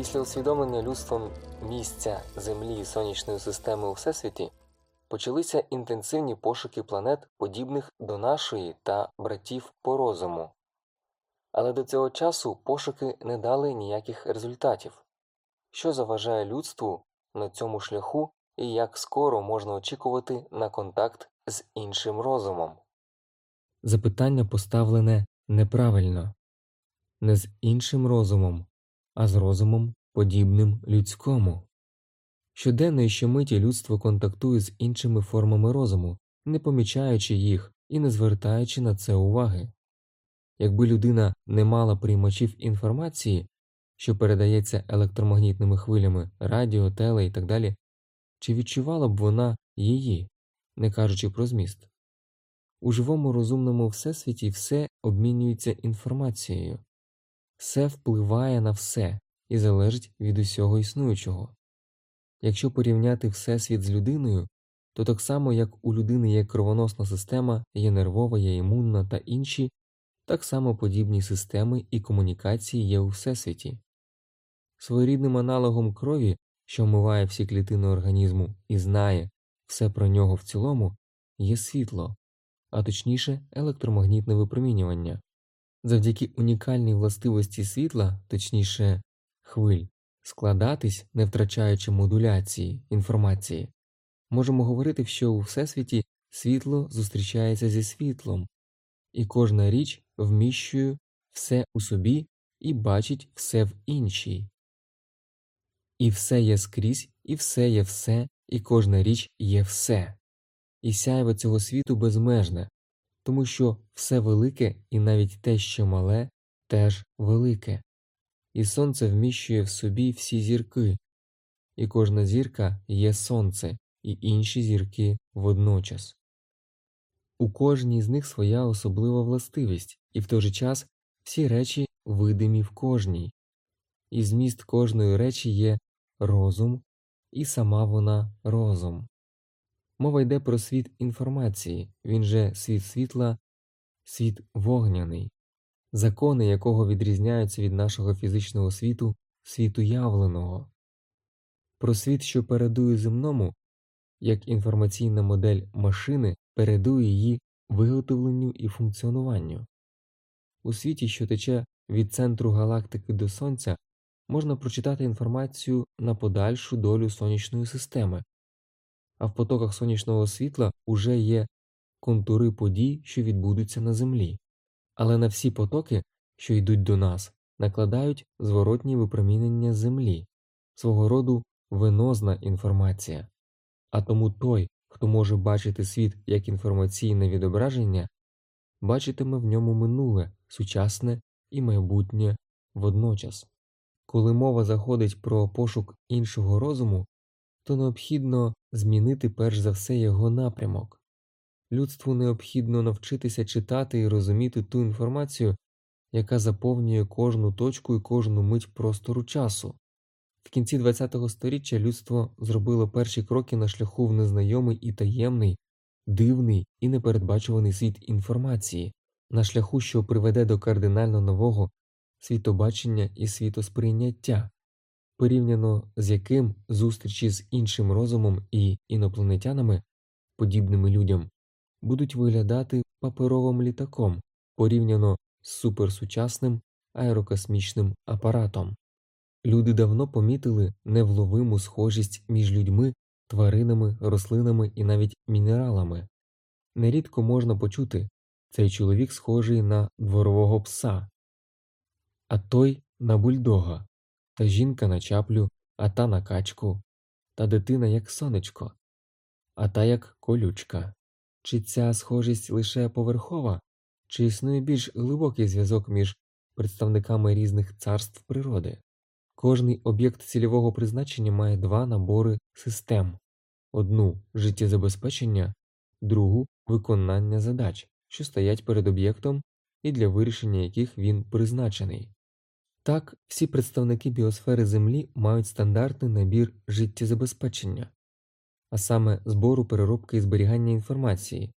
Після усвідомлення людством місця Землі і сонячної системи у Всесвіті почалися інтенсивні пошуки планет, подібних до нашої та братів по розуму. Але до цього часу пошуки не дали ніяких результатів. Що заважає людству на цьому шляху і як скоро можна очікувати на контакт з іншим розумом? Запитання поставлене неправильно не з іншим розумом, а з розумом, подібним людському. Щоденно і щомиті людство контактує з іншими формами розуму, не помічаючи їх і не звертаючи на це уваги. Якби людина не мала приймачів інформації, що передається електромагнітними хвилями, радіо, теле і так далі, чи відчувала б вона її, не кажучи про зміст? У живому розумному всесвіті все обмінюється інформацією, все впливає на все і залежить від усього існуючого. Якщо порівняти всесвіт з людиною, то так само як у людини є кровоносна система, є нервова, є імунна та інші, так само подібні системи і комунікації є у всесвіті. Своєрідним аналогом крові, що вмиває всі клітини організму і знає все про нього в цілому, є світло, а точніше електромагнітне випромінювання. Завдяки унікальній властивості світла, точніше хвиль, складатись, не втрачаючи модуляції інформації, можемо говорити, що у всесвіті світло зустрічається зі світлом, і кожна річ вміщує все у собі і бачить все в іншій. І все є скрізь, і все є все, і кожна річ є все, і сяйво цього світу безмежне, тому що все велике і навіть те, що мале, теж велике, і сонце вміщує в собі всі зірки, і кожна зірка є сонце, і інші зірки водночас. У кожній з них своя особлива властивість, і в той же час всі речі видимі в кожній, і зміст кожної речі є розум, і сама вона розум. Мова йде про світ інформації, він же світ світла, світ вогняний, закони якого відрізняються від нашого фізичного світу, світу явленого, про світ, що передує земному, як інформаційна модель машини передує її виготовленню і функціонуванню. У світі, що тече від центру галактики до Сонця, можна прочитати інформацію на подальшу долю сонячної системи а в потоках сонячного світла уже є контури подій, що відбудуться на Землі, але на всі потоки, що йдуть до нас, накладають зворотні випромінення Землі, свого роду венозна інформація, а тому той, хто може бачити світ як інформаційне відображення, бачитиме в ньому минуле, сучасне і майбутнє водночас. Коли мова заходить про пошук іншого розуму, то необхідно змінити перш за все його напрямок. Людству необхідно навчитися читати і розуміти ту інформацію, яка заповнює кожну точку і кожну мить простору часу. В кінці ХХ століття людство зробило перші кроки на шляху в незнайомий і таємний, дивний і непередбачуваний світ інформації, на шляху, що приведе до кардинально нового світобачення і світосприйняття порівняно з яким зустрічі з іншим розумом і інопланетянами, подібними людям, будуть виглядати паперовим літаком порівняно з суперсучасним аерокосмічним апаратом. Люди давно помітили невловиму схожість між людьми, тваринами, рослинами і навіть мінералами. Нерідко можна почути цей чоловік схожий на дворового пса, а той на бульдога та жінка на чаплю, а та на качку, та дитина як сонечко, а та як колючка. Чи ця схожість лише поверхова, чи існує більш глибокий зв'язок між представниками різних царств природи? Кожний об'єкт цільового призначення має два набори систем одну життєзабезпечення, другу виконання задач, що стоять перед об'єктом і для вирішення яких він призначений. Так, всі представники біосфери Землі мають стандартний набір життєзабезпечення, а саме збору переробки і зберігання інформації,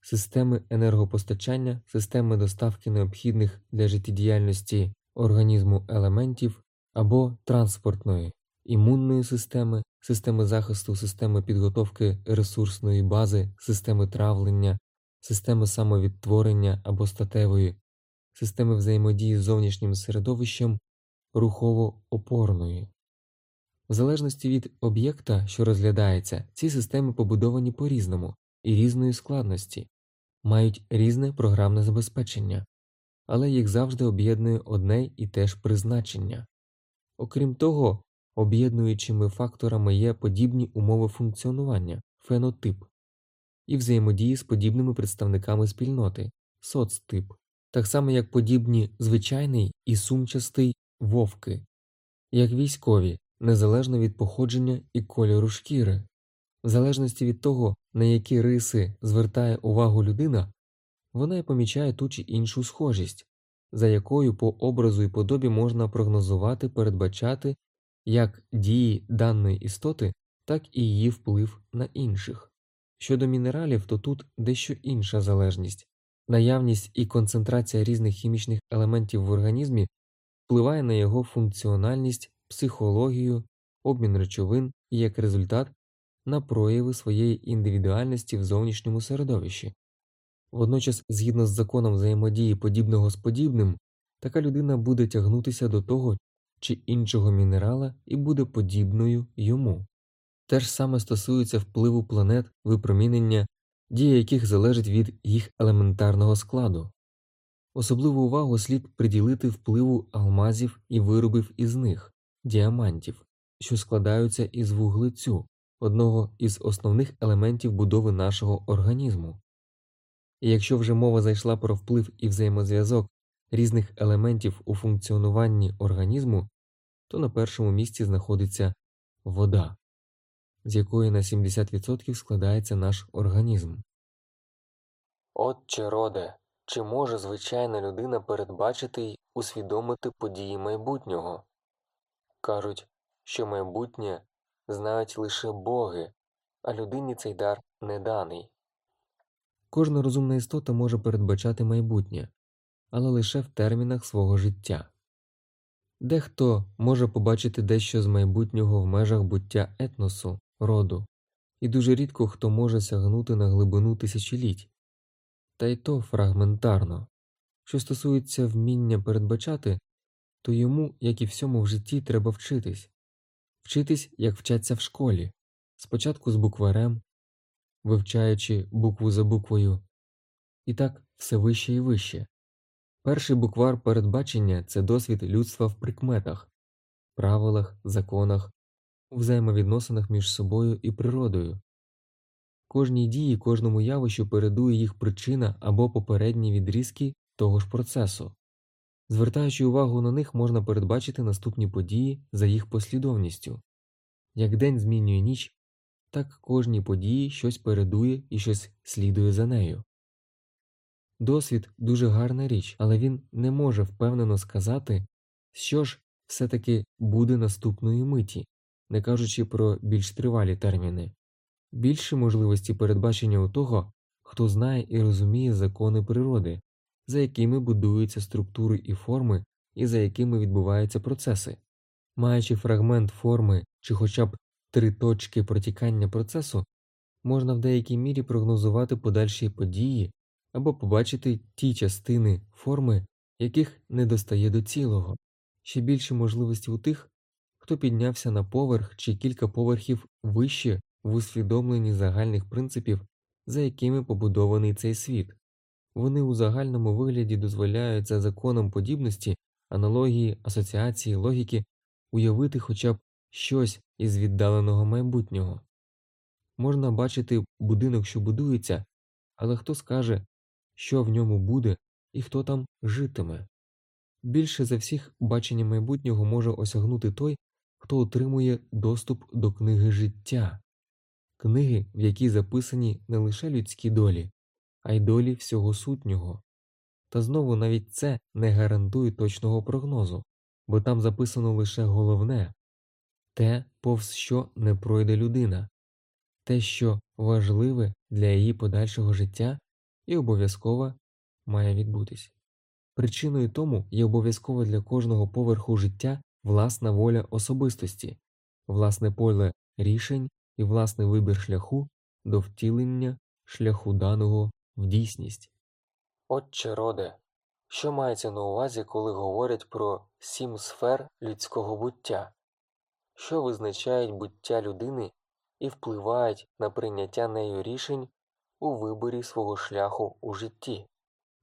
системи енергопостачання, системи доставки необхідних для життєдіяльності організму елементів, або транспортної, імунної системи, системи захисту, системи підготовки ресурсної бази, системи травлення, системи самовідтворення або статевої, системи взаємодії з зовнішнім середовищем рухово-опорної. В залежності від об'єкта, що розглядається, ці системи побудовані по різному і різної складності, мають різне програмне забезпечення, але їх завжди об'єднує одне і те ж призначення. Окрім того, об'єднуючими факторами є подібні умови функціонування, фенотип і взаємодії з подібними представниками спільноти, соцтип, так само як подібні звичайний і сумчастий вовки, як військові, незалежно від походження і кольору шкіри. В залежності від того, на які риси звертає увагу людина, вона й помічає ту чи іншу схожість, за якою по образу і подобі можна прогнозувати, передбачати як дії даної істоти, так і її вплив на інших. Щодо мінералів, то тут дещо інша залежність наявність і концентрація різних хімічних елементів в організмі впливає на його функціональність, психологію, обмін речовин і як результат на прояви своєї індивідуальності в зовнішньому середовищі. Водночас, згідно з законом взаємодії подібного з подібним, така людина буде тягнутися до того чи іншого мінерала і буде подібною йому. Те ж саме стосується впливу планет випромінення, дія яких залежить від їх елементарного складу. Особливу увагу слід приділити впливу алмазів і виробів із них, діамантів, що складаються із вуглецю, одного із основних елементів будови нашого організму. І якщо вже мова зайшла про вплив і взаємозв'язок різних елементів у функціонуванні організму, то на першому місці знаходиться вода, з якої на 70% складається наш організм. Отче роде, чи може звичайна людина передбачити й усвідомити події майбутнього? Кажуть, що майбутнє знають лише боги, а людині цей дар не даний. Кожна розумна істота може передбачати майбутнє, але лише в термінах свого життя. Дехто може побачити дещо з майбутнього в межах буття етносу, роду, і дуже рідко хто може сягнути на глибину тисячоліть, та й то фрагментарно. Що стосується вміння передбачати, то йому, як і всьому в житті, треба вчитись. Вчитись, як вчаться в школі, спочатку з букварем, вивчаючи букву за буквою, і так все вище і вище. Перший буквар передбачення це досвід людства в прикметах, правилах, законах, у взаємовідносинах між собою і природою. Кожній дії, кожному явищу передує їх причина або попередні відрізки того ж процесу. Звертаючи увагу на них, можна передбачити наступні події за їх послідовністю як день змінює ніч, так кожній події щось передує і щось слідує за нею. Досвід дуже гарна річ, але він не може впевнено сказати, що ж все таки буде наступної миті, не кажучи про більш тривалі терміни. Більше можливості передбачення у того, хто знає і розуміє закони природи, за якими будуються структури і форми, і за якими відбуваються процеси. Маючи фрагмент форми чи хоча б три точки протікання процесу, можна в деякій мірі прогнозувати подальші події або побачити ті частини форми, яких не достає до цілого, ще більше можливості у тих, хто піднявся на поверх чи кілька поверхів вище в усвідомленні загальних принципів, за якими побудований цей світ. Вони у загальному вигляді дозволяють за законом подібності, аналогії, асоціації, логіки уявити хоча б щось із віддаленого майбутнього. Можна бачити будинок, що будується, але хто скаже, що в ньому буде і хто там житиме. Більше за всіх бачення майбутнього може осягнути той, хто отримує доступ до книги життя, книги, в якій записані не лише людські долі, а й долі всього сутнього. Та знову навіть це не гарантує точного прогнозу, бо там записано лише головне те, повз що не пройде людина, те, що важливе для її подальшого життя і обов'язково має відбутись. Причиною тому є обов'язково для кожного поверху життя власна воля особистості, власне поле рішень і власний вибір шляху до втілення шляху даного в дійсність. Отче роде, що мається на увазі, коли говорять про сім сфер людського буття, що визначають буття людини і впливають на прийняття нею рішень у виборі свого шляху у житті?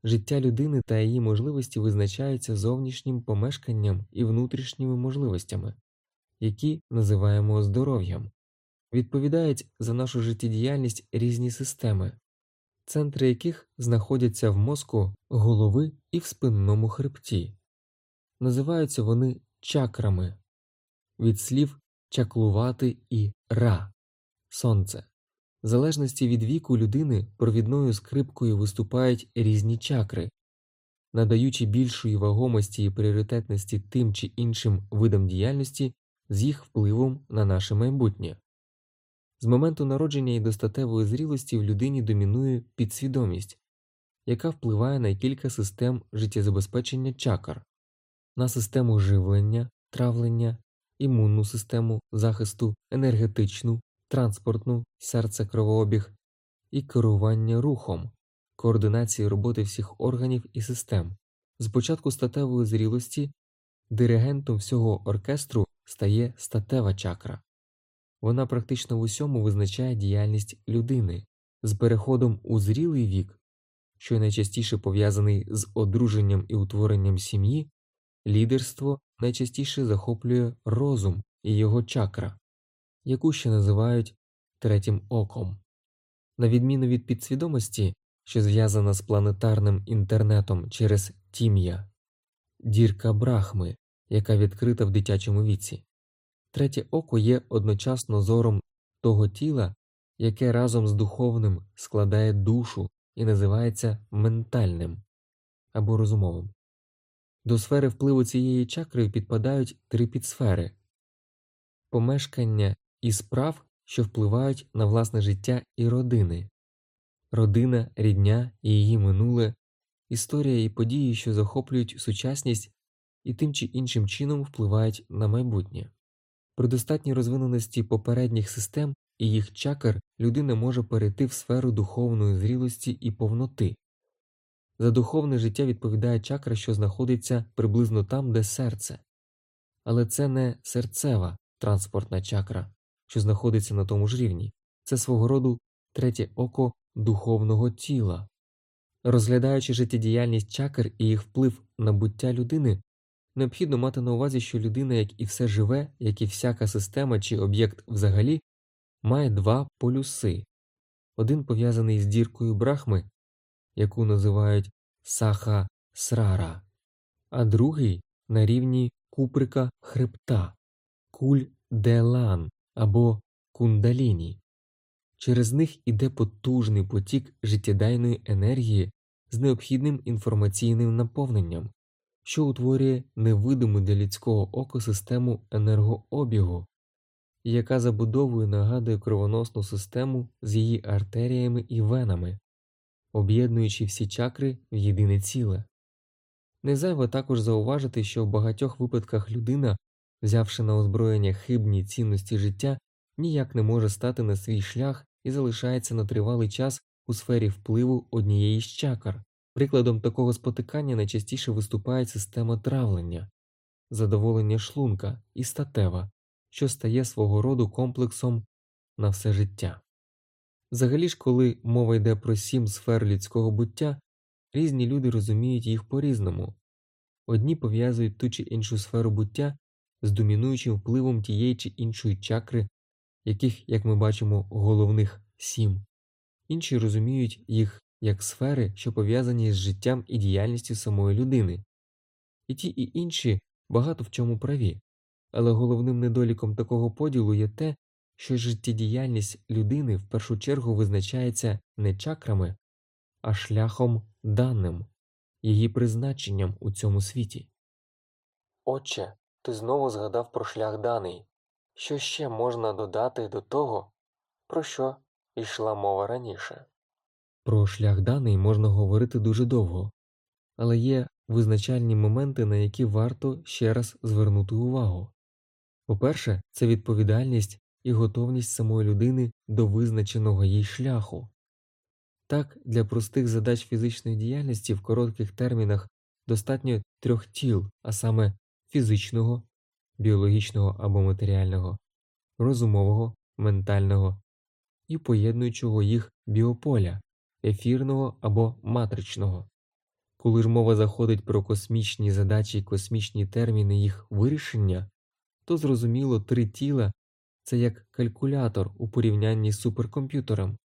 Життя людини та її можливості визначаються зовнішнім помешканням і внутрішніми можливостями, які називаємо здоров'ям, відповідають за нашу життєдіяльність різні системи, центри яких знаходяться в мозку голови і в спинному хребті. Називаються вони чакрами від слів чаклувати і ра сонце. В залежності від віку людини провідною скрипкою виступають різні чакри, надаючи більшої вагомості і пріоритетності тим чи іншим видам діяльності з їх впливом на наше майбутнє. З моменту народження і достатевої зрілості в людині домінує підсвідомість, яка впливає на кілька систем життєзабезпечення чакр, на систему живлення, травлення, імунну систему захисту, енергетичну, транспортну, серце кровообіг і керування рухом, координації роботи всіх органів і систем. З початку статевої зрілості диригентом всього оркестру стає статева чакра. Вона практично в усьому визначає діяльність людини з переходом у зрілий вік, що найчастіше пов'язаний з одруженням і утворенням сім'ї, лідерство найчастіше захоплює розум і його чакра, яку ще називають третім оком. На відміну від підсвідомості, що зв'язана з планетарним інтернетом через тім'я, дірка брахми, яка відкрита в дитячому віці. Третє око є одночасно зором того тіла, яке разом з духовним складає душу і називається ментальним або розумовим. До сфери впливу цієї чакри підпадають три підсфери помешкання і справ, що впливають на власне життя і родини, родина, рідня і її минуле, історія і події, що захоплюють сучасність і тим чи іншим чином впливають на майбутнє. При достатній розвиненості попередніх систем і їх чакр людина може перейти в сферу духовної зрілості і повноти. За духовне життя відповідає чакра, що знаходиться приблизно там, де серце, але це не серцева транспортна чакра, що знаходиться на тому ж рівні, це свого роду третє око духовного тіла. Розглядаючи життєдіяльність чакр і їх вплив на буття людини, необхідно мати на увазі, що людина, як і все живе, як і всяка система чи об'єкт взагалі, має два полюси. Один пов'язаний з діркою брахми, яку називають саха срара, а другий на рівні куприка хребта куль делан або кундаліні. Через них іде потужний потік життєдайної енергії з необхідним інформаційним наповненням, що утворює невидиму для людського ока систему енергообігу, яка забудовою нагадує кровоносну систему з її артеріями і венами, об'єднуючи всі чакри в єдине ціле. Не зайво також зауважити, що в багатьох випадках людина, взявши на озброєння хибні цінності життя, ніяк не може стати на свій шлях і залишається на тривалий час у сфері впливу однієї з чакр. Прикладом такого спотикання найчастіше виступає система травлення, задоволення шлунка і статева, що стає свого роду комплексом на все життя. Взагалі ж, коли мова йде про сім сфер людського буття, різні люди розуміють їх по різному одні пов'язують ту чи іншу сферу буття з домінуючим впливом тієї чи іншої чакри, яких, як ми бачимо, головних сім, інші розуміють їх як сфери, що пов'язані з життям і діяльністю самої людини, і ті і інші багато в чому праві, але головним недоліком такого поділу є те, що життєдіяльність людини в першу чергу визначається не чакрами, а шляхом даним, її призначенням у цьому світі. Отче, ти знову згадав про шлях даний. Що ще можна додати до того, про що йшла мова раніше? Про шлях даний можна говорити дуже довго. але є визначальні моменти, на які варто ще раз звернути увагу. По-перше, це відповідальність і готовність самої людини до визначеного їй шляху. Так, для простих задач фізичної діяльності в коротких термінах достатньо трьох тіл, а саме фізичного, біологічного або матеріального, розумового, ментального і поєднуючого їх біополя, ефірного або матричного. Коли ж мова заходить про космічні задачі і космічні терміни їх вирішення, то зрозуміло три тіла це як калькулятор у порівнянні з суперкомп'ютером.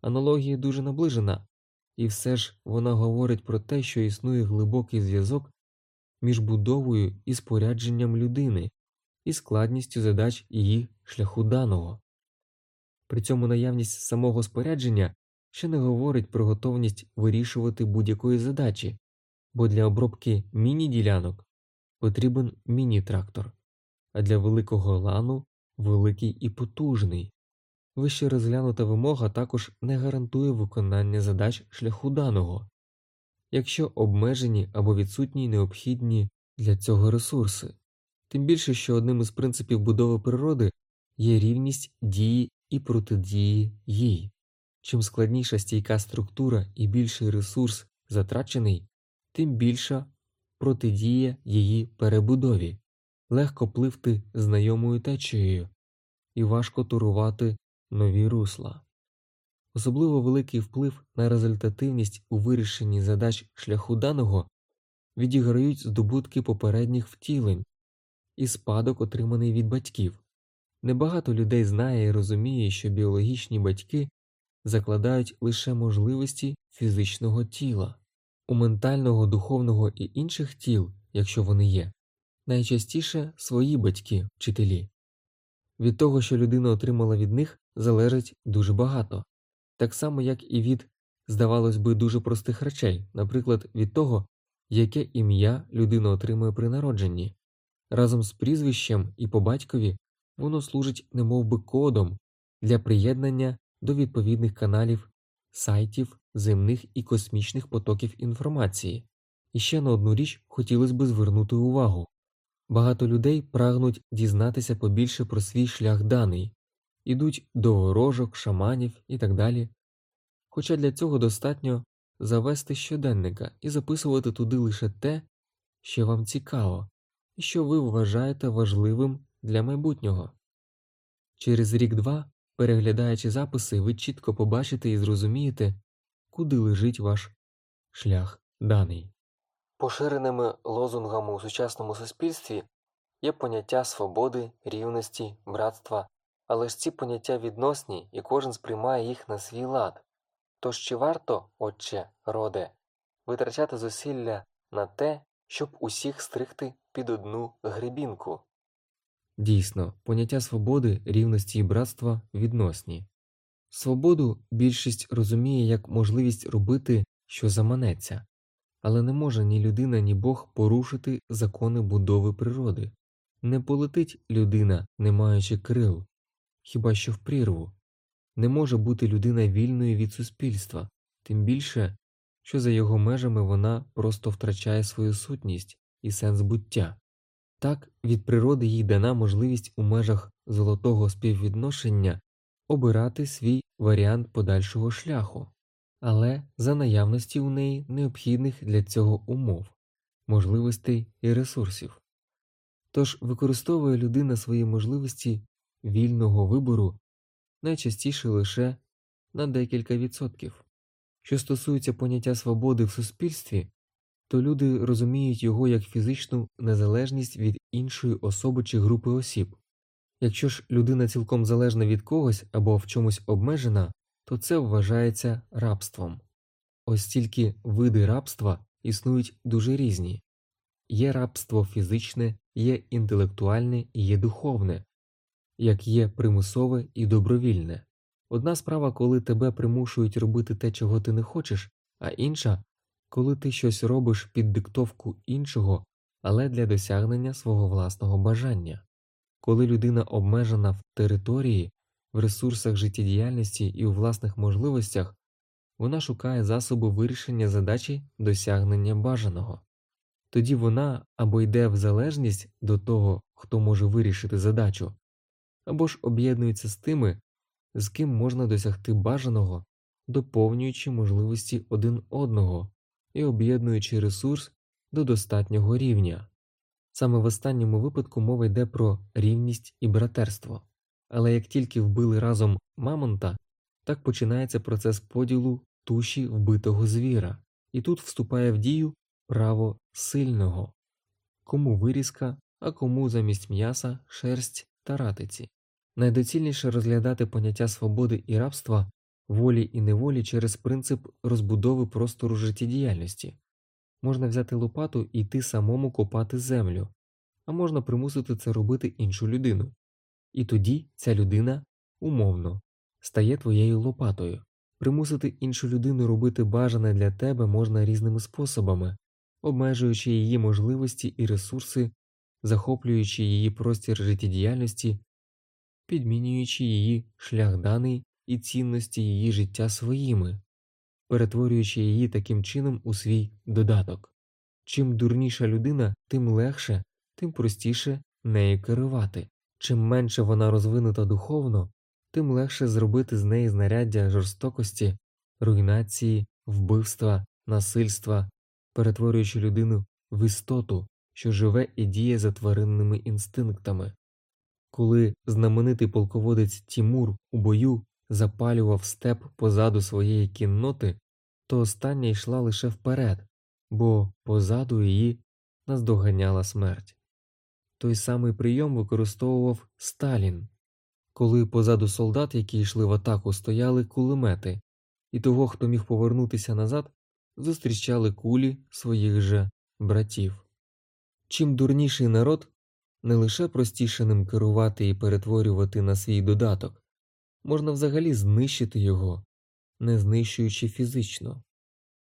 Аналогія дуже наближена, і все ж вона говорить про те, що існує глибокий зв'язок між будовою і спорядженням людини і складністю задач її шляху даного. При цьому наявність самого спорядження ще не говорить про готовність вирішувати будь-якої задачі, бо для обробки міні-ділянок потрібен міні-трактор, а для великого лану великий і потужний. Вище розглянута вимога також не гарантує виконання задач шляху даного, якщо обмежені або відсутні необхідні для цього ресурси, тим більше, що одним із принципів будови природи є рівність дії і протидії їй. Чим складніша стійка структура і більший ресурс затрачений, тим більша протидія її перебудові, легко пливти знайомою течією і важко турувати нові русла. Особливо великий вплив на результативність у вирішенні задач шляху даного відіграють здобутки попередніх втілень і спадок, отриманий від батьків. Небагато людей знає і розуміє, що біологічні батьки закладають лише можливості фізичного тіла, у ментального, духовного і інших тіл, якщо вони є, найчастіше свої батьки, вчителі. Від того, що людина отримала від них, залежить дуже багато, так само, як і від, здавалось би, дуже простих речей, наприклад, від того, яке ім'я людина отримує при народженні. Разом з прізвищем і по батькові воно служить немовби кодом для приєднання до відповідних каналів, сайтів, земних і космічних потоків інформації. І ще на одну річ хотілося б звернути увагу багато людей прагнуть дізнатися побільше про свій шлях даний, ідуть до ворожок, шаманів і так далі. Хоча для цього достатньо завести щоденника і записувати туди лише те, що вам цікаво, і що ви вважаєте важливим для майбутнього. Через рік-два, переглядаючи записи, ви чітко побачите і зрозумієте, куди лежить ваш шлях даний. Поширеними лозунгами у сучасному суспільстві є поняття свободи, рівності, братства, але ж ці поняття відносні і кожен сприймає їх на свій лад. Тож чи варто, отче, роде, витрачати зусилля на те, щоб усіх стригти під одну грибінку? Дійсно, поняття свободи, рівності і братства відносні. Свободу більшість розуміє як можливість робити, що заманеться, але не може ні людина, ні Бог порушити закони будови природи. Не полетить людина, не маючи крил, хіба що в прірву. Не може бути людина вільною від суспільства, тим більше, що за його межами вона просто втрачає свою сутність і сенс буття. Так, від природи їй дана можливість у межах золотого співвідношення обирати свій варіант подальшого шляху, але за наявності у неї необхідних для цього умов, можливостей і ресурсів. Тож використовує людина свої можливості вільного вибору найчастіше лише на декілька відсотків. Що стосується поняття свободи в суспільстві, то люди розуміють його як фізичну незалежність від іншої особи чи групи осіб. Якщо ж людина цілком залежна від когось або в чомусь обмежена, то це вважається рабством. Ось тільки види рабства існують дуже різні є рабство фізичне, є інтелектуальне і є духовне, як є примусове і добровільне. Одна справа, коли тебе примушують робити те, чого ти не хочеш, а інша коли ти щось робиш під диктовку іншого, але для досягнення свого власного бажання. Коли людина обмежена в території, в ресурсах життєдіяльності і у власних можливостях, вона шукає засобу вирішення задачі досягнення бажаного. Тоді вона або йде в залежність до того, хто може вирішити задачу, або ж об'єднується з тими, з ким можна досягти бажаного, доповнюючи можливості один одного і об'єднуючи ресурс до достатнього рівня. Саме в останньому випадку мова йде про рівність і братерство. Але як тільки вбили разом мамонта, так починається процес поділу туші вбитого звіра, і тут вступає в дію право сильного кому вирізка, а кому замість м'яса, шерсть та ратиці. Найдоцільніше розглядати поняття свободи і рабства, волі і неволі через принцип розбудови простору життєдіяльності. Можна взяти лопату і йти самому копати землю, а можна примусити це робити іншу людину. І тоді ця людина умовно стає твоєю лопатою. Примусити іншу людину робити бажане для тебе можна різними способами, обмежуючи її можливості і ресурси, захоплюючи її простір життєдіяльності, підмінюючи її шлях даний і цінності її життя своїми, перетворюючи її таким чином у свій додаток. Чим дурніша людина, тим легше, тим простіше нею керувати. Чим менше вона розвинута духовно, тим легше зробити з неї знаряддя жорстокості, руйнації, вбивства, насильства, перетворюючи людину в істоту, що живе і діє за тваринними інстинктами. Коли знаменитий полководець Тімур у бою запалював степ позаду своєї кінноти, то остання йшла лише вперед, бо позаду її наздоганяла смерть. Той самий прийом використовував Сталін, коли позаду солдат, які йшли в атаку, стояли кулемети, і того, хто міг повернутися назад, зустрічали кулі своїх же братів. Чим дурніший народ, не лише простіше ним керувати і перетворювати на свій додаток, можна взагалі знищити його, не знищуючи фізично.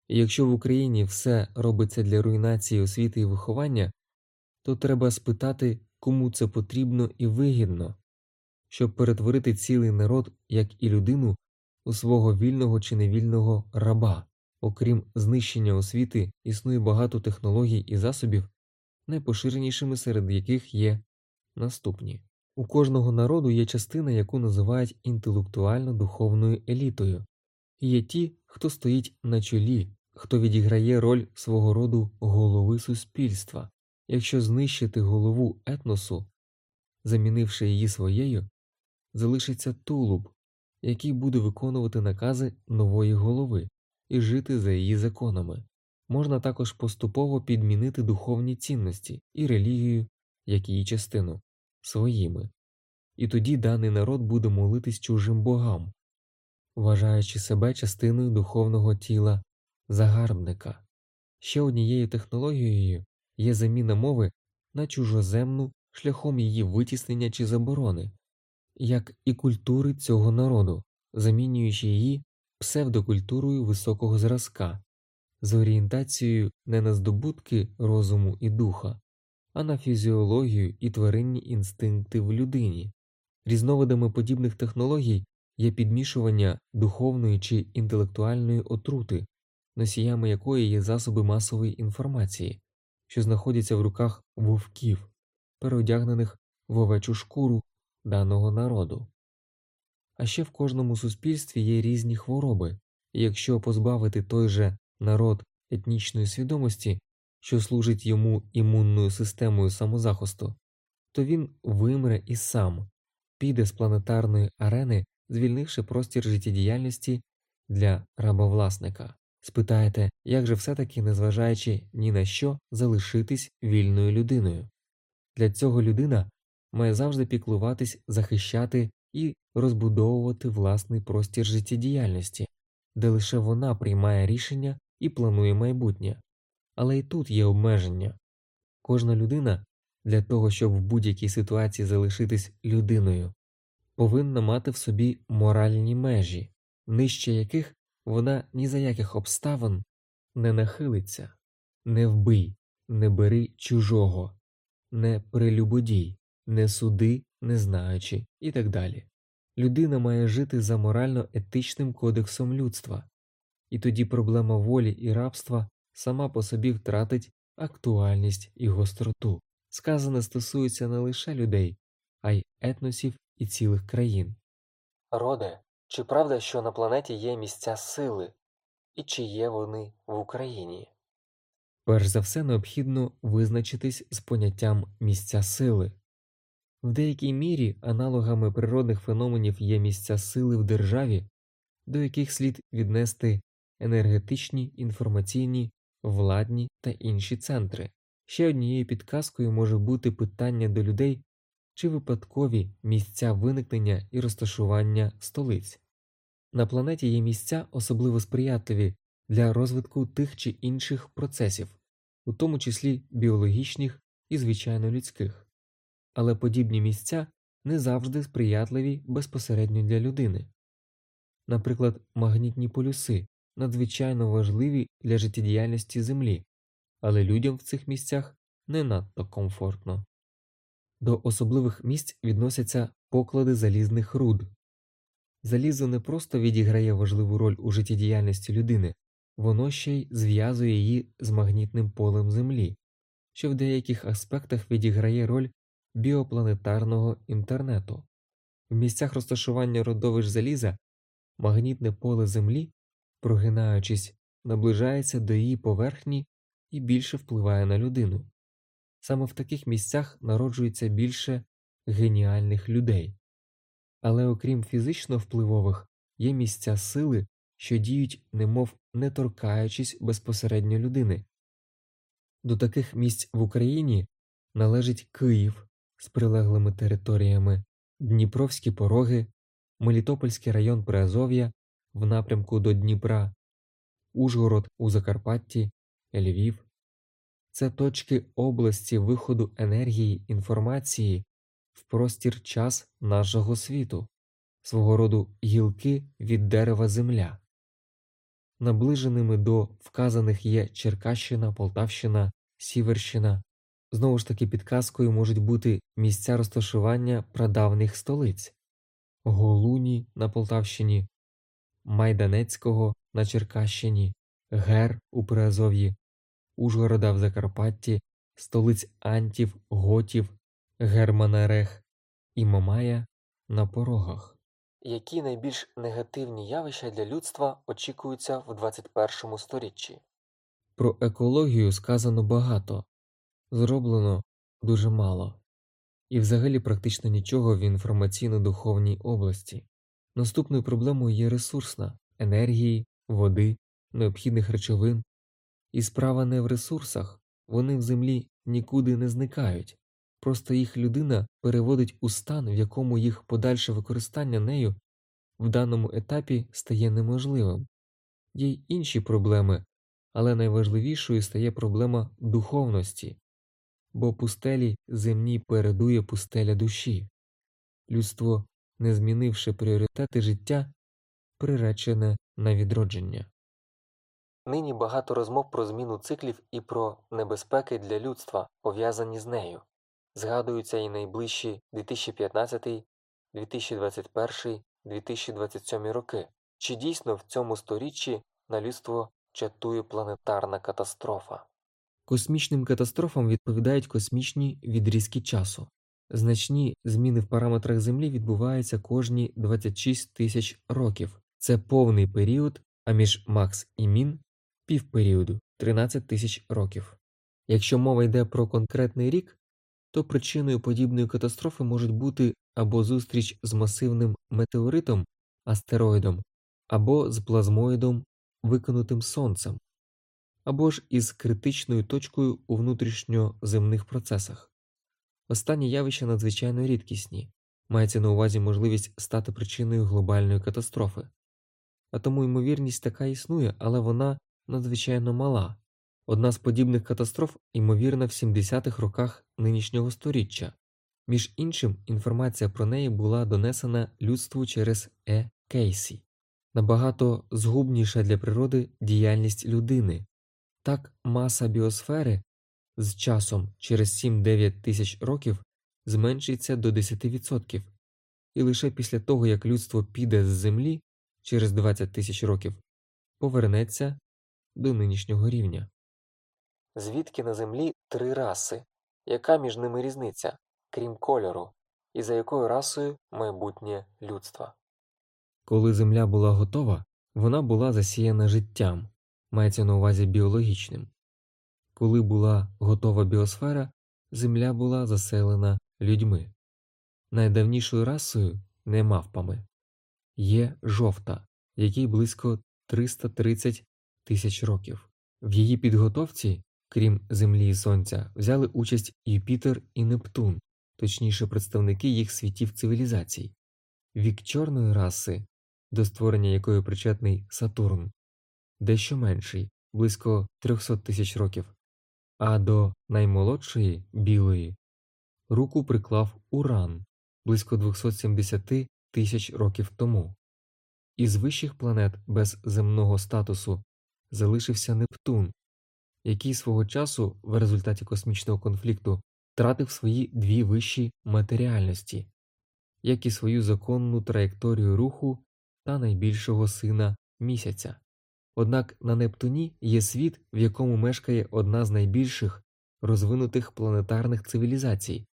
І якщо в Україні все робиться для руйнації освіти і виховання, то треба спитати, кому це потрібно і вигідно, щоб перетворити цілий народ, як і людину, у свого вільного чи невільного раба. Окрім знищення освіти, існує багато технологій і засобів, найпоширенішими серед яких є наступні. У кожного народу є частина, яку називають інтелектуально духовною елітою, і є ті, хто стоїть на чолі, хто відіграє роль свого роду голови суспільства. Якщо знищити голову етносу, замінивши її своєю, залишиться тулуб, який буде виконувати накази нової голови і жити за її законами. Можна також поступово підмінити духовні цінності і релігію, як її частину, своїми, і тоді даний народ буде молитись чужим богам, вважаючи себе частиною духовного тіла загарбника. Ще однією технологією є заміна мови на чужоземну шляхом її витіснення чи заборони, як і культури цього народу, замінюючи її псевдокультурою високого зразка, з орієнтацією не на здобутки розуму і духа, а на фізіологію і тваринні інстинкти в людині. Різновидами подібних технологій є підмішування духовної чи інтелектуальної отрути, носіями якої є засоби масової інформації, що знаходяться в руках вовків, переодягнених в овечу шкуру даного народу. А ще в кожному суспільстві є різні хвороби, і якщо позбавити той же народ етнічної свідомості, що служить йому імунною системою самозахисту, то він вимре і сам, піде з планетарної арени, звільнивши простір життєдіяльності для рабовласника. Спитаєте, як же все таки, незважаючи ні на що, залишитись вільною людиною? Для цього людина має завжди піклуватись, захищати і розбудовувати власний простір життєдіяльності, де лише вона приймає рішення і планує майбутнє. Але і тут є обмеження кожна людина для того, щоб в будь-якій ситуації залишитись людиною, повинна мати в собі моральні межі, нижче яких вона ні за яких обставин не нахилиться, не вбий, не бери чужого, не прелюбодій, не суди, не знаючи і так далі. Людина має жити за морально етичним кодексом людства, і тоді проблема волі і рабства сама по собі втратить актуальність і гостроту. Сказане стосується не лише людей, а й етносів і цілих країн. Роде, чи правда, що на планеті є місця сили, і чи є вони в Україні? Перш за все необхідно визначитись з поняттям місця сили. В деякій мірі аналогами природних феноменів є місця сили в державі, до яких слід віднести енергетичні, інформаційні, владні та інші центри. Ще однією підказкою може бути питання до людей чи випадкові місця виникнення і розташування столиць. На планеті є місця особливо сприятливі для розвитку тих чи інших процесів, у тому числі біологічних і звичайно людських, але подібні місця не завжди сприятливі безпосередньо для людини. Наприклад, магнітні полюси надзвичайно важливі для життєдіяльності Землі, але людям в цих місцях не надто комфортно. До особливих місць відносяться поклади залізних руд. Залізо не просто відіграє важливу роль у життєдіяльності людини, воно ще й зв'язує її з магнітним полем Землі, що в деяких аспектах відіграє роль біопланетарного інтернету. В місцях розташування родовищ заліза магнітне поле Землі, прогинаючись, наближається до її поверхні і більше впливає на людину. Саме в таких місцях народжується більше геніальних людей. Але окрім фізично впливових, є місця сили, що діють, немов не торкаючись безпосередньо людини. До таких місць в Україні належить Київ з прилеглими територіями, Дніпровські пороги, Мелітопольський район Приазов'я в напрямку до Дніпра, Ужгород у Закарпатті, Львів. Це точки області виходу енергії інформації в простір час нашого світу, свого роду гілки від дерева земля. Наближеними до вказаних є Черкащина, Полтавщина, Сіверщина. Знову ж таки підказкою можуть бути місця розташування прадавніх столиць Голуні на Полтавщині, Майданецького на Черкащині, Гер у Приазов'ї, Ужгорода в Закарпатті, столиць Антів, Готів, Германерех і Мамая на порогах. Які найбільш негативні явища для людства очікуються в 21 сторіччі? Про екологію сказано багато, зроблено дуже мало, і взагалі практично нічого в інформаційно-духовній області. Наступною проблемою є ресурсна енергії, води, необхідних речовин. І справа не в ресурсах, вони в землі нікуди не зникають, просто їх людина переводить у стан, в якому їх подальше використання нею в даному етапі стає неможливим. Є й інші проблеми, але найважливішою стає проблема духовності, бо пустелі земні передує пустеля душі. Людство, не змінивши пріоритети життя, приречене на відродження. Нині багато розмов про зміну циклів і про небезпеки для людства, пов'язані з нею. Згадуються і найближчі 2015, 2021, 2027 роки. Чи дійсно в цьому сторіччі на людство чатує планетарна катастрофа? Космічним катастрофам відповідають космічні відрізки часу. Значні зміни в параметрах Землі відбуваються кожні 26 тисяч років. Це повний період, а між Макс і Мін півперіоду 13 тисяч років. Якщо мова йде про конкретний рік, то причиною подібної катастрофи можуть бути або зустріч з масивним метеоритом, астероїдом, або з плазмоїдом, викинутим сонцем, або ж із критичною точкою у внутрішньоземних процесах. Останні явища надзвичайно рідкісні, мається на увазі можливість стати причиною глобальної катастрофи, а тому ймовірність така існує, але вона надзвичайно мала. Одна з подібних катастроф ймовірна в 70-х роках нинішнього сторіччя. Між іншим, інформація про неї була донесена людству через Е. Кейсі. Набагато згубніша для природи діяльність людини. Так маса біосфери з часом через 7-9 тисяч років зменшиться до 10%, і лише після того, як людство піде з землі через 20 тисяч років, повернеться до нинішнього рівня. Звідки на землі три раси? Яка між ними різниця, крім кольору, і за якою расою майбутнє людства? Коли Земля була готова, вона була засіяна життям, мається на увазі біологічним. Коли була готова біосфера, Земля була заселена людьми. Найдавнішою расою не мавпами є жовта, якій близько 330 тисяч років. В її підготовці, крім Землі і Сонця, взяли участь Юпітер і Нептун, точніше представники їх світів цивілізацій. Вік чорної раси, до створення якої причетний Сатурн, дещо менший, близько 300 тисяч років, а до наймолодшої білої руку приклав Уран близько 270 тисяч років тому. Із вищих планет без земного статусу залишився Нептун, який свого часу в результаті космічного конфлікту втратив свої дві вищі матеріальності, як і свою законну траєкторію руху та найбільшого сина місяця. Однак на Нептуні є світ, в якому мешкає одна з найбільших розвинутих планетарних цивілізацій,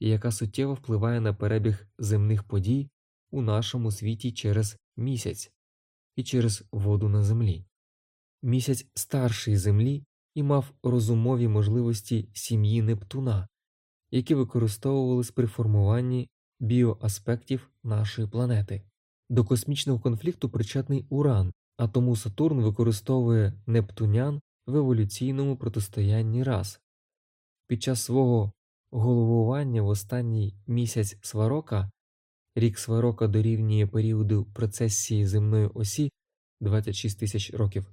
яка суттєво впливає на перебіг земних подій у нашому світі через місяць і через воду на землі. Місяць старший землі і мав розумові можливості сім'ї Нептуна, які використовувались при формуванні біоаспектів нашої планети. До космічного конфлікту причетний Уран, а тому Сатурн використовує Нептунян в еволюційному протистоянні рас. Під час свого головування в останній місяць сварока рік сварока дорівнює періоду процесії земної осі 26 тисяч років,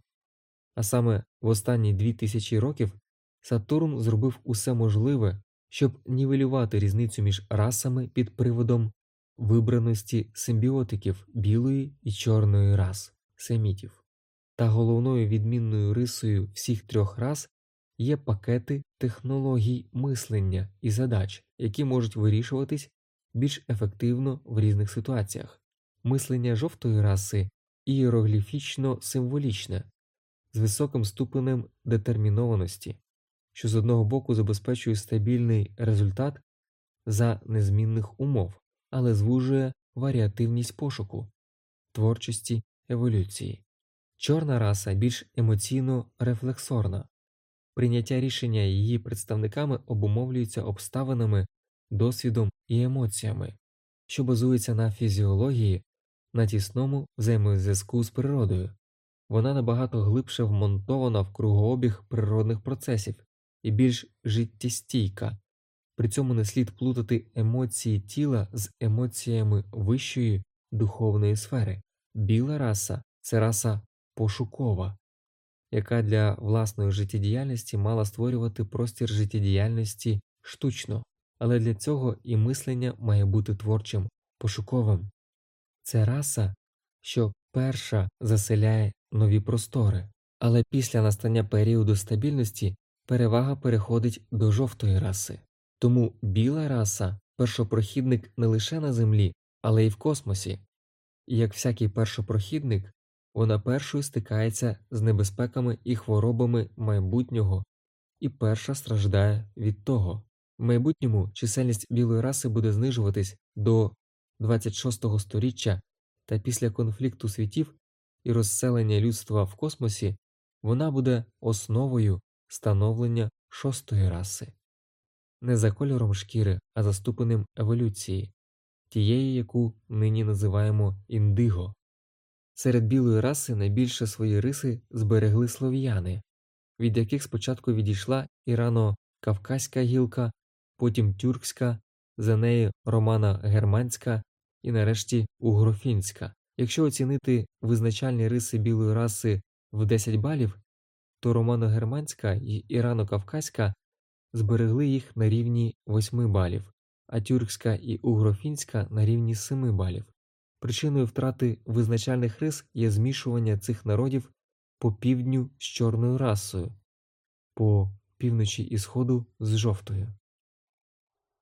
а саме в останні 2000 років Сатурн зробив усе можливе, щоб нівелювати різницю між расами під приводом вибраності симбіотиків білої і чорної рас семітів. Та головною відмінною рисою всіх трьох рас є пакети технологій мислення і задач, які можуть вирішуватись більш ефективно в різних ситуаціях. Мислення жовтої раси ієрогліфічно символічне, з високим ступенем детермінованості, що з одного боку забезпечує стабільний результат за незмінних умов, але звужує варіативність пошуку, творчості еволюції. Чорна раса більш емоційно рефлексорна, прийняття рішення її представниками обумовлюється обставинами, досвідом і емоціями, що базується на фізіології, на тісному взаємозв'язку з природою. Вона набагато глибше вмонтована в кругообіг природних процесів і більш життєстійка, при цьому не слід плутати емоції тіла з емоціями вищої духовної сфери. Біла раса це раса пошукова, яка для власної життєдіяльності мала створювати простір життєдіяльності штучно, але для цього і мислення має бути творчим, пошуковим. Це раса, що перша заселяє нові простори, але після настання періоду стабільності перевага переходить до жовтої раси. Тому біла раса першопрохідник не лише на землі, але й в космосі, і як всякий першопрохідник, вона першою стикається з небезпеками і хворобами майбутнього і перша страждає від того. В майбутньому чисельність білої раси буде знижуватись до 26-го сторіччя, та після конфлікту світів і розселення людства в космосі вона буде основою становлення шостої раси, не за кольором шкіри, а за ступенем еволюції, тієї, яку нині називаємо індиго. Серед білої раси найбільше свої риси зберегли слов'яни, від яких спочатку відійшла ірано-кавказька гілка, потім тюркська, за нею романа германська і нарешті угрофінська. Якщо оцінити визначальні риси білої раси в 10 балів, то романо-германська і ірано-кавказька зберегли їх на рівні 8 балів, а тюркська і угрофінська на рівні 7 балів. Причиною втрати визначальних рис є змішування цих народів по півдню з чорною расою, по півночі і сходу з жовтою.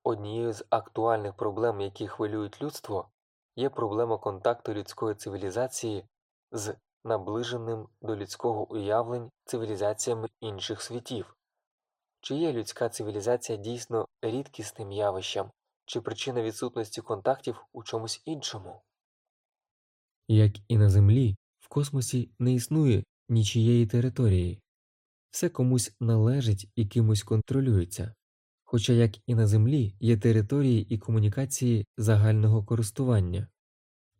Однією з актуальних проблем, які хвилюють людство, є проблема контакту людської цивілізації з наближеним до людського уявлень цивілізаціями інших світів? Чи є людська цивілізація дійсно рідкісним явищем, чи причина відсутності контактів у чомусь іншому? Як і на Землі, в космосі не існує нічієї території, все комусь належить і кимось контролюється, хоча як і на Землі є території і комунікації загального користування,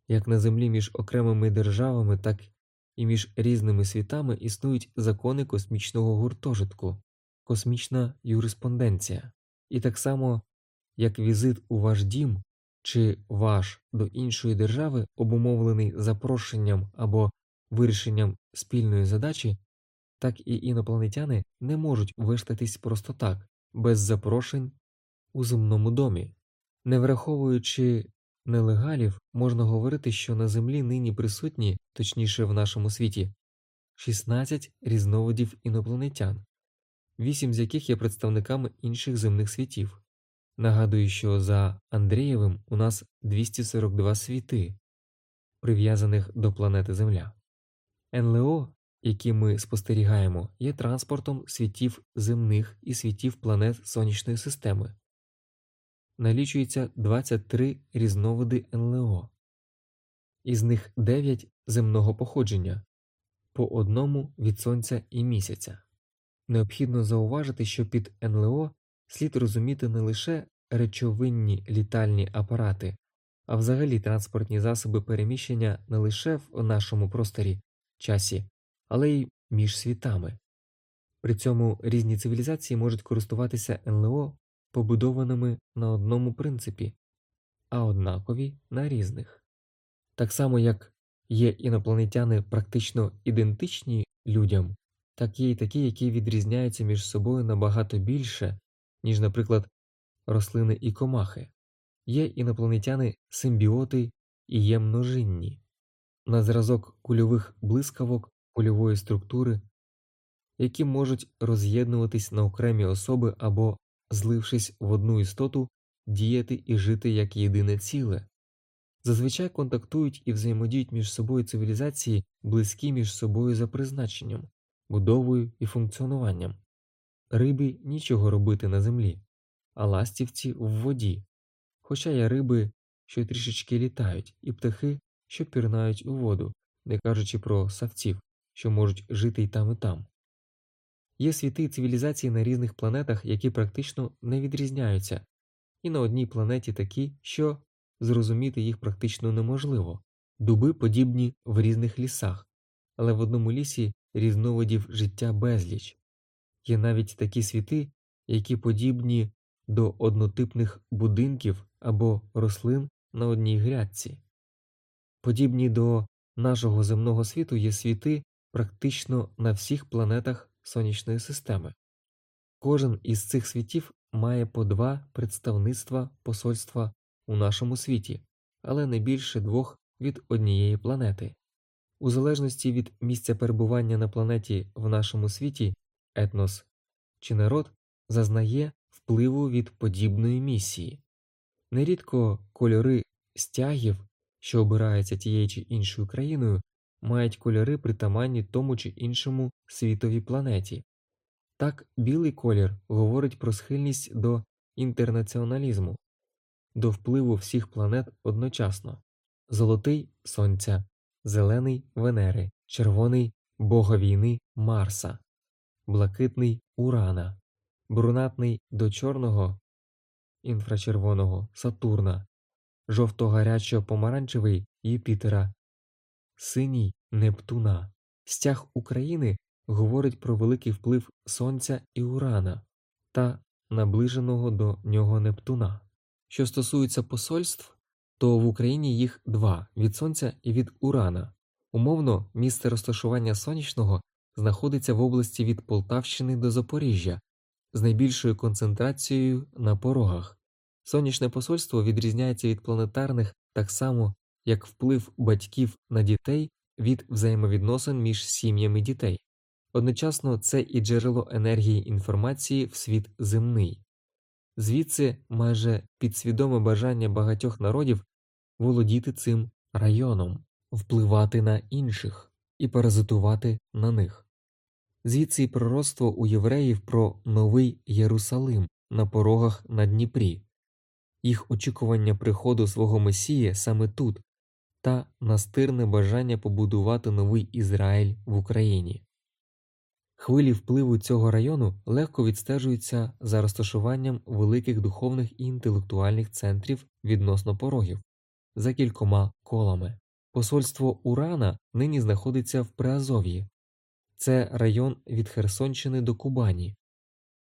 як на Землі між окремими державами, так і між різними світами існують закони космічного гуртожитку, космічна юриспонденція, і так само як візит у ваш дім чи ваш до іншої держави обумовлений запрошенням або вирішенням спільної задачі, так і інопланетяни не можуть виштатись просто так, без запрошень у земному домі. Не враховуючи нелегалів, можна говорити, що на Землі нині присутні, точніше в нашому світі, 16 різновидів інопланетян, 8 з яких є представниками інших земних світів. Нагадую, що за Андрієвим у нас 242 світи, прив'язаних до планети Земля. НЛО, які ми спостерігаємо, є транспортом світів земних і світів планет Сонячної системи. Налічується 23 різновиди НЛО, із них 9 земного походження, по одному від Сонця і місяця. Необхідно зауважити, що під НЛО слід розуміти не лише речовинні літальні апарати, а взагалі транспортні засоби переміщення не лише в нашому просторі часі, але й між світами. При цьому різні цивілізації можуть користуватися НЛО побудованими на одному принципі, а однакові на різних. Так само як є інопланетяни практично ідентичні людям, так є й такі, які відрізняються між собою набагато більше, ніж, наприклад, рослини і комахи. Є інопланетяни симбіоти і є множинні, на зразок кульових блискавок кульової структури, які можуть роз'єднуватись на окремі особи або, злившись в одну істоту, діяти і жити як єдине ціле. Зазвичай контактують і взаємодіють між собою цивілізації, близькі між собою за призначенням, будовою і функціонуванням. Рибі нічого робити на землі, а ластівці в воді, хоча є риби, що трішечки літають, і птахи, що пірнають у воду, не кажучи про савців, що можуть жити й там і там. Є світи цивілізації на різних планетах, які практично не відрізняються, і на одній планеті такі, що зрозуміти їх практично неможливо, дуби подібні в різних лісах, але в одному лісі різновидів життя безліч. Є навіть такі світи, які подібні до однотипних будинків або рослин на одній грядці. Подібні до нашого земного світу є світи практично на всіх планетах сонячної системи. Кожен із цих світів має по два представництва посольства у нашому світі, але не більше двох від однієї планети. У залежності від місця перебування на планеті в нашому світі етнос чи народ зазнає впливу від подібної місії. Нерідко кольори стягів, що обираються тією чи іншою країною, мають кольори притаманні тому чи іншому світовій планеті. Так, білий колір говорить про схильність до інтернаціоналізму, до впливу всіх планет одночасно золотий Сонця, зелений Венери, червоний Бога війни Марса, блакитний Урана, брунатний до чорного інфрачервоного Сатурна, жовто-гарячо помаранчевий Юпітера, синій Нептуна. Стяг України говорить про великий вплив Сонця і Урана та наближеного до нього Нептуна. Що стосується посольств, то в Україні їх два від Сонця і від Урана. Умовно, місце розташування сонячного знаходиться в області від Полтавщини до Запоріжжя з найбільшою концентрацією на порогах. Сонячне посольство відрізняється від планетарних так само, як вплив батьків на дітей від взаємовідносин між сім'ями дітей. Одночасно це і джерело енергії інформації в світ земний. Звідси майже підсвідоме бажання багатьох народів володіти цим районом, впливати на інших. і паразитувати на них. Звідси й пророцтво у євреїв про новий Єрусалим на порогах на Дніпрі, їх очікування приходу свого Месії саме тут та настирне бажання побудувати новий Ізраїль в Україні. Хвилі впливу цього району легко відстежуються за розташуванням великих духовних і інтелектуальних центрів відносно порогів за кількома колами. Посольство Урана нині знаходиться в Приазов'ї. Це район від Херсонщини до Кубані.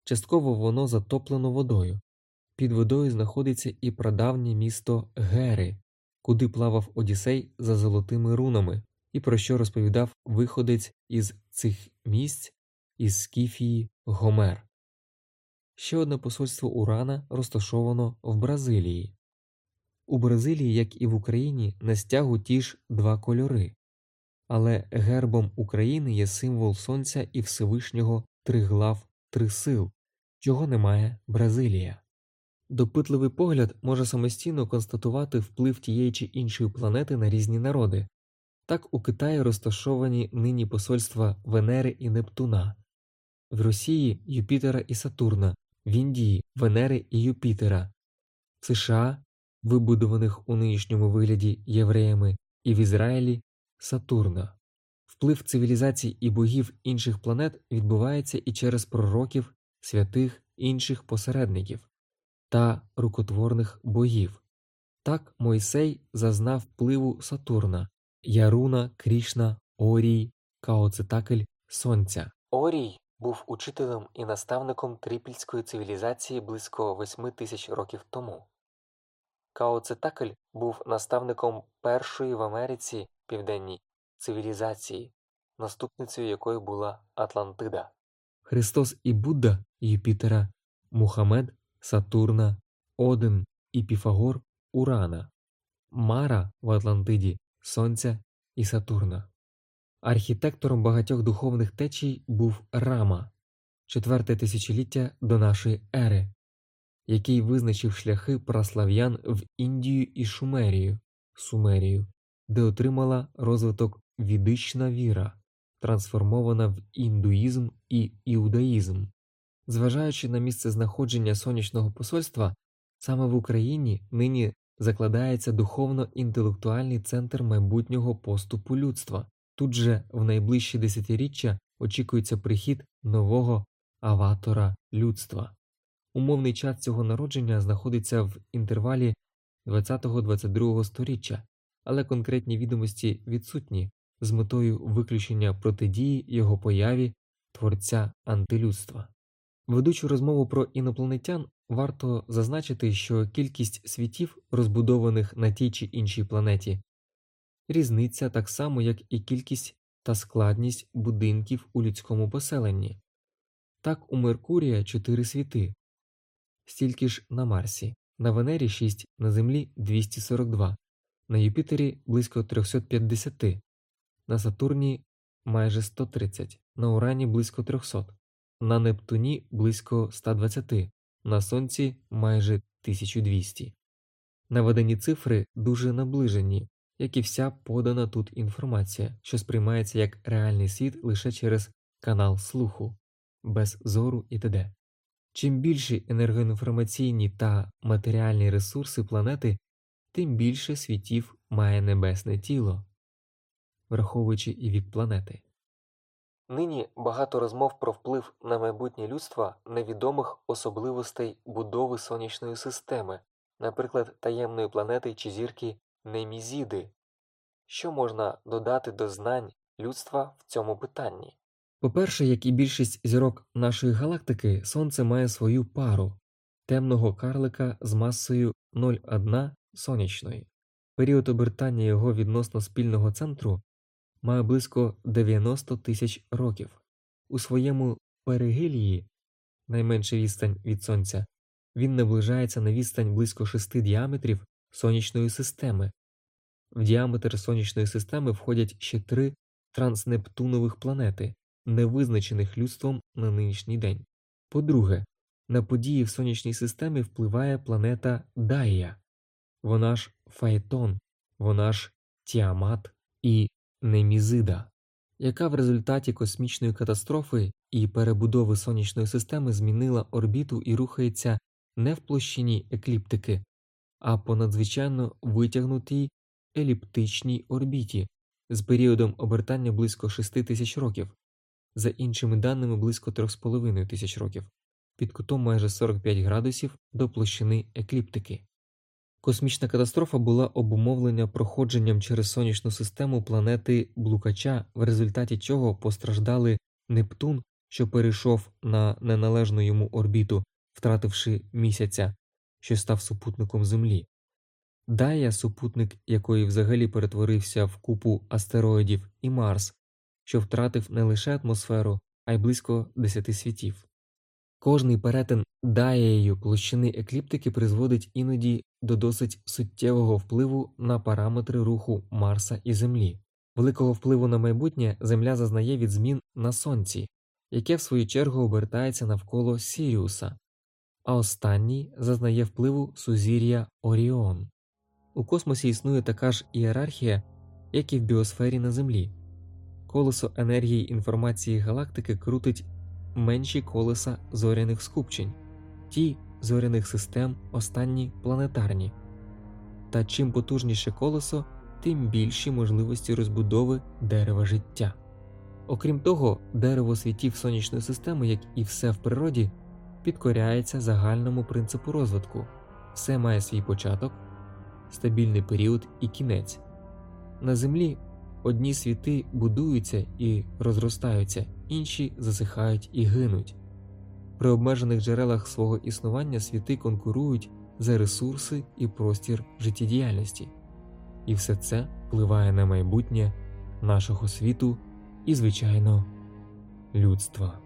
Частково воно затоплено водою. Під водою знаходиться і прадавнє місто Гери, куди плавав Одіссей за золотими рунами, і про що розповідав виходець із цих місць із Скіфії Гомер. Ще одне посольство Урана розташовано в Бразилії. У Бразилії, як і в Україні, на стягу ті ж два кольори, але гербом України є символ Сонця і Всевишнього триглав трисил, чого немає Бразилія. Допитливий погляд може самостійно констатувати вплив тієї чи іншої планети на різні народи. Так у Китаї розташовані нині посольства Венери і Нептуна, в Росії Юпітера і Сатурна, в Індії Венери і Юпітера, в США, вибудованих у нинішньому вигляді євреями, і в Ізраїлі Сатурна. Вплив цивілізацій і богів інших планет відбувається і через пророків, святих інших посередників та рукотворних богів. Так Мойсей зазнав впливу Сатурна, Яруна, Крішна, Орій, Каоцитакль Сонця. Орій був учителем і наставником трипільської цивілізації близько восьми тисяч років тому. Каоцитакль був наставником першої в Америці південній цивілізації, наступницею якої була Атлантида. Христос і Будда Юпітера, Мухаммед Сатурна, Один і Піфагор Урана, Мара в Атлантиді Сонця і Сатурна. Архітектором багатьох духовних течій був Рама, четверте тисячоліття до нашої ери, який визначив шляхи праслав'ян в Індію і Шумерію, Сумерію, де отримала розвиток відична віра, трансформована в індуїзм і іудаїзм. Зважаючи на місце знаходження сонячного посольства, саме в Україні нині закладається духовно-інтелектуальний центр майбутнього поступу людства. Тут же в найближчі десятиріччя очікується прихід нового аватора людства. Умовний час цього народження знаходиться в інтервалі 20-22 сторіччя, але конкретні відомості відсутні з метою виключення протидії його появі творця антилюдства. Ведучу розмову про інопланетян варто зазначити, що кількість світів, розбудованих на тій чи іншій планеті, різниця так само, як і кількість та складність будинків у людському поселенні. Так у Меркурія чотири світи, стільки ж на Марсі, на Венері 6, на Землі 242, на Юпітері близько 350, на Сатурні майже 130, на Урані близько 300 на Нептуні близько 120, на Сонці майже 1200. Наведені цифри дуже наближені, як і вся подана тут інформація, що сприймається як реальний світ лише через канал слуху, без зору і т.д. Чим більші енергоінформаційні та матеріальні ресурси планети, тим більше світів має небесне тіло, враховуючи і вік планети. Нині багато розмов про вплив на майбутнє людства невідомих особливостей будови сонячної системи, наприклад, таємної планети чи зірки Немізіди. Що можна додати до знань людства в цьому питанні? По-перше, як і більшість зірок нашої галактики, Сонце має свою пару темного карлика з масою 0,1 сонячної. Період обертання його відносно спільного центру має близько 90 тисяч років. У своєму перигелії, найменша відстань від Сонця, він наближається на відстань близько 6 діаметрів сонячної системи. В діаметр сонячної системи входять ще три транснептунових планети, не визначених людством на нинішній день. По-друге, на події в сонячній системі впливає планета Дайя, вона ж Фаетон, вона ж Тіамат і Немізида. яка в результаті космічної катастрофи і перебудови сонячної системи змінила орбіту і рухається не в площині екліптики, а по надзвичайно витягнутій еліптичній орбіті з періодом обертання близько 6 тисяч років, за іншими даними близько 3,5 тисяч років, під кутом майже 45 градусів до площини екліптики. Космічна катастрофа була обумовлена проходженням через сонячну систему планети Блукача, в результаті чого постраждали Нептун, що перейшов на неналежну йому орбіту, втративши місяця, що став супутником Землі. Дая, супутник якої взагалі перетворився в купу астероїдів, і Марс, що втратив не лише атмосферу, а й близько десяти світів. Кожний перетин даєю площини екліптики призводить іноді до досить суттєвого впливу на параметри руху Марса і Землі. Великого впливу на майбутнє Земля зазнає від змін на Сонці, яке в свою чергу обертається навколо Сіріуса, а останній зазнає впливу сузір'я Оріон. У космосі існує така ж ієрархія, як і в біосфері на Землі. Колесо енергії інформації галактики крутить менші колеса зоряних скупчень, ті зоряних систем, останні планетарні. Та чим потужніше колесо, тим більші можливості розбудови дерева життя. Окрім того, дерево світів сонячної системи, як і все в природі, підкоряється загальному принципу розвитку, все має свій початок, стабільний період і кінець. На Землі одні світи будуються і розростаються, інші засихають і гинуть. При обмежених джерелах свого існування світи конкурують за ресурси і простір життєдіяльності, і все це впливає на майбутнє нашого світу і, звичайно, людства.